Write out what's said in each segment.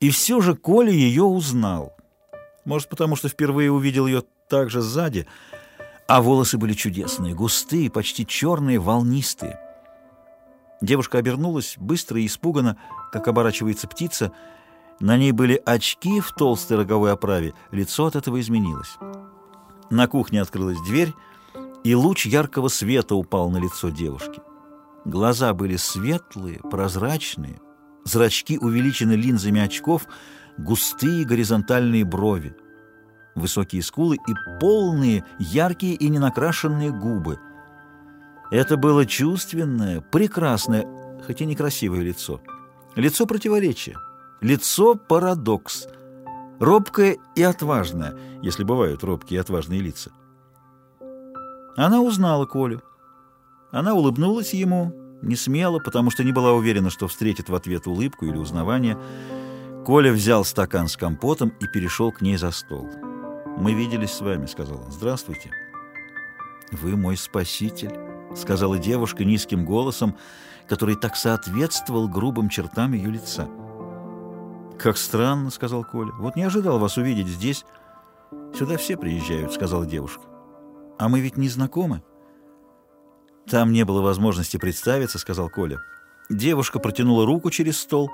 И все же Коля ее узнал. Может, потому что впервые увидел ее так же сзади, а волосы были чудесные, густые, почти черные, волнистые. Девушка обернулась быстро и испуганно, как оборачивается птица. На ней были очки в толстой роговой оправе, лицо от этого изменилось. На кухне открылась дверь, и луч яркого света упал на лицо девушки. Глаза были светлые, прозрачные, зрачки увеличены линзами очков, густые горизонтальные брови, высокие скулы и полные, яркие и ненакрашенные губы. Это было чувственное, прекрасное, хотя некрасивое лицо. Лицо противоречия, лицо парадокс, робкое и отважное, если бывают робкие и отважные лица. Она узнала Колю. Она улыбнулась ему, не смело, потому что не была уверена, что встретит в ответ улыбку или узнавание. Коля взял стакан с компотом и перешел к ней за стол. «Мы виделись с вами», — сказал он. «Здравствуйте». «Вы мой спаситель», — сказала девушка низким голосом, который так соответствовал грубым чертам ее лица. «Как странно», — сказал Коля. «Вот не ожидал вас увидеть здесь». «Сюда все приезжают», — сказала девушка. «А мы ведь не знакомы?» «Там не было возможности представиться», — сказал Коля. Девушка протянула руку через стол.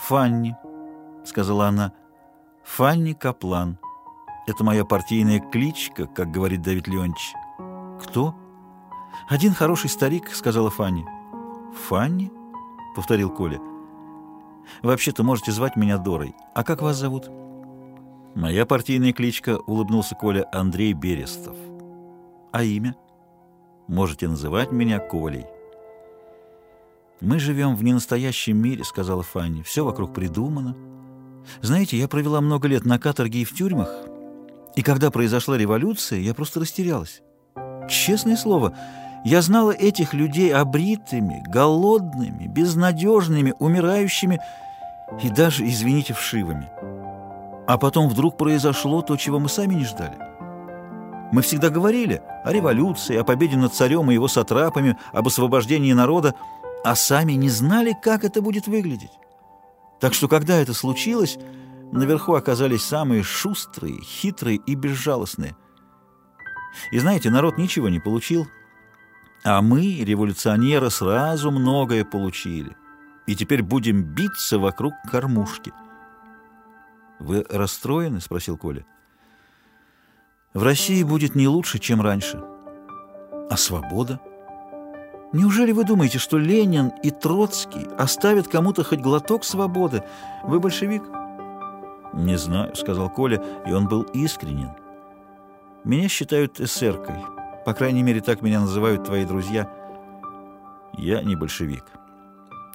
«Фанни», — сказала она. «Фанни Каплан. Это моя партийная кличка, как говорит Давид Леонтьевич». «Кто?» «Один хороший старик», — сказала Фанни. «Фанни?» — повторил Коля. «Вообще-то можете звать меня Дорой. А как вас зовут?» «Моя партийная кличка», — улыбнулся Коля, — «Андрей Берестов». А имя? Можете называть меня Колей. «Мы живем в ненастоящем мире», — сказала Фанни. «Все вокруг придумано. Знаете, я провела много лет на каторге и в тюрьмах, и когда произошла революция, я просто растерялась. Честное слово, я знала этих людей обритыми, голодными, безнадежными, умирающими и даже, извините, вшивыми. А потом вдруг произошло то, чего мы сами не ждали. Мы всегда говорили о революции, о победе над царем и его сатрапами, об освобождении народа, а сами не знали, как это будет выглядеть. Так что, когда это случилось, наверху оказались самые шустрые, хитрые и безжалостные. И знаете, народ ничего не получил, а мы, революционеры, сразу многое получили. И теперь будем биться вокруг кормушки. «Вы расстроены?» — спросил Коля. В России будет не лучше, чем раньше. А свобода? Неужели вы думаете, что Ленин и Троцкий оставят кому-то хоть глоток свободы? Вы большевик? Не знаю, сказал Коля, и он был искренен. Меня считают эсеркой. По крайней мере, так меня называют твои друзья. Я не большевик.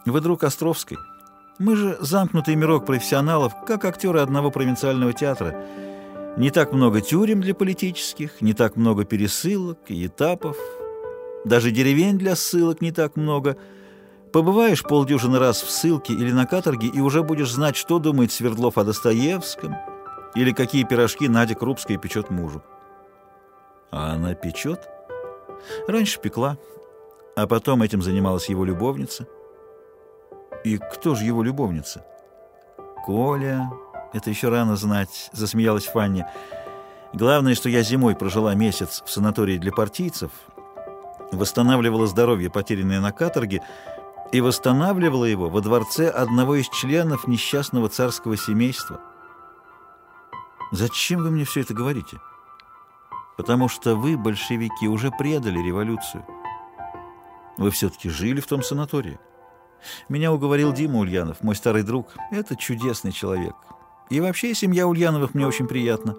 Вы друг Островской. Мы же замкнутый мирок профессионалов, как актеры одного провинциального театра. Не так много тюрем для политических, не так много пересылок и этапов, даже деревень для ссылок не так много. Побываешь полдюжины раз в ссылке или на каторге, и уже будешь знать, что думает Свердлов о Достоевском или какие пирожки Надя Крупская печет мужу. А она печет? Раньше пекла, а потом этим занималась его любовница. И кто же его любовница? Коля... «Это еще рано знать», — засмеялась Фанни. «Главное, что я зимой прожила месяц в санатории для партийцев, восстанавливала здоровье, потерянное на каторге, и восстанавливала его во дворце одного из членов несчастного царского семейства». «Зачем вы мне все это говорите?» «Потому что вы, большевики, уже предали революцию. Вы все-таки жили в том санатории». Меня уговорил Дима Ульянов, мой старый друг. Это чудесный человек. И вообще семья Ульяновых мне очень приятна.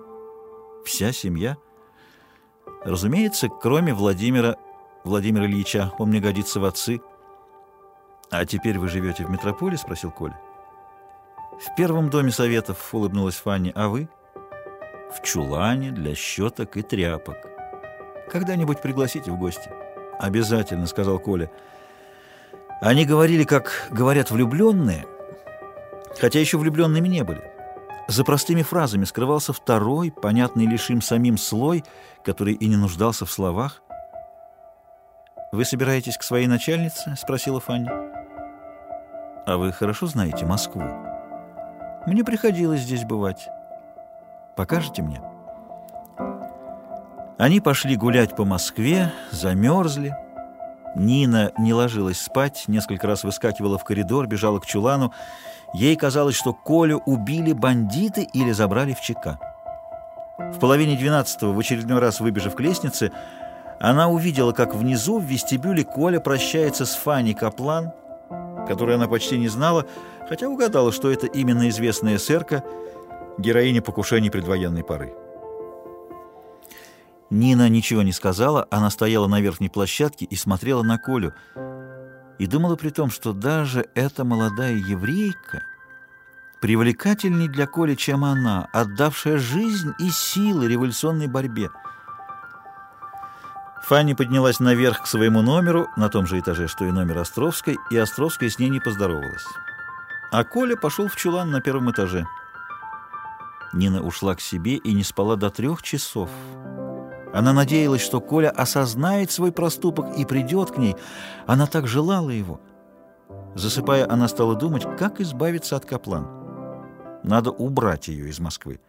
Вся семья? Разумеется, кроме Владимира, Владимира Ильича. Он мне годится в отцы. А теперь вы живете в метрополе? Спросил Коля. В первом доме советов улыбнулась Фанни. А вы? В чулане для щеток и тряпок. Когда-нибудь пригласите в гости. Обязательно, сказал Коля. Они говорили, как говорят влюбленные, хотя еще влюбленными не были. За простыми фразами скрывался второй, понятный лишь им самим слой, который и не нуждался в словах. «Вы собираетесь к своей начальнице?» — спросила Фанни. «А вы хорошо знаете Москву?» Мне приходилось здесь бывать. Покажете мне?» Они пошли гулять по Москве, замерзли. Нина не ложилась спать, несколько раз выскакивала в коридор, бежала к чулану. Ей казалось, что Колю убили бандиты или забрали в ЧК. В половине двенадцатого, в очередной раз выбежав к лестнице, она увидела, как внизу в вестибюле Коля прощается с Фанни Каплан, которую она почти не знала, хотя угадала, что это именно известная сэрка, героиня покушений предвоенной поры. Нина ничего не сказала, она стояла на верхней площадке и смотрела на Колю, и думала при том, что даже эта молодая еврейка привлекательней для Коли, чем она, отдавшая жизнь и силы революционной борьбе. Фанни поднялась наверх к своему номеру, на том же этаже, что и номер Островской, и Островская с ней не поздоровалась. А Коля пошел в чулан на первом этаже. Нина ушла к себе и не спала до трех часов. Она надеялась, что Коля осознает свой проступок и придет к ней. Она так желала его. Засыпая, она стала думать, как избавиться от Каплан. Надо убрать ее из Москвы.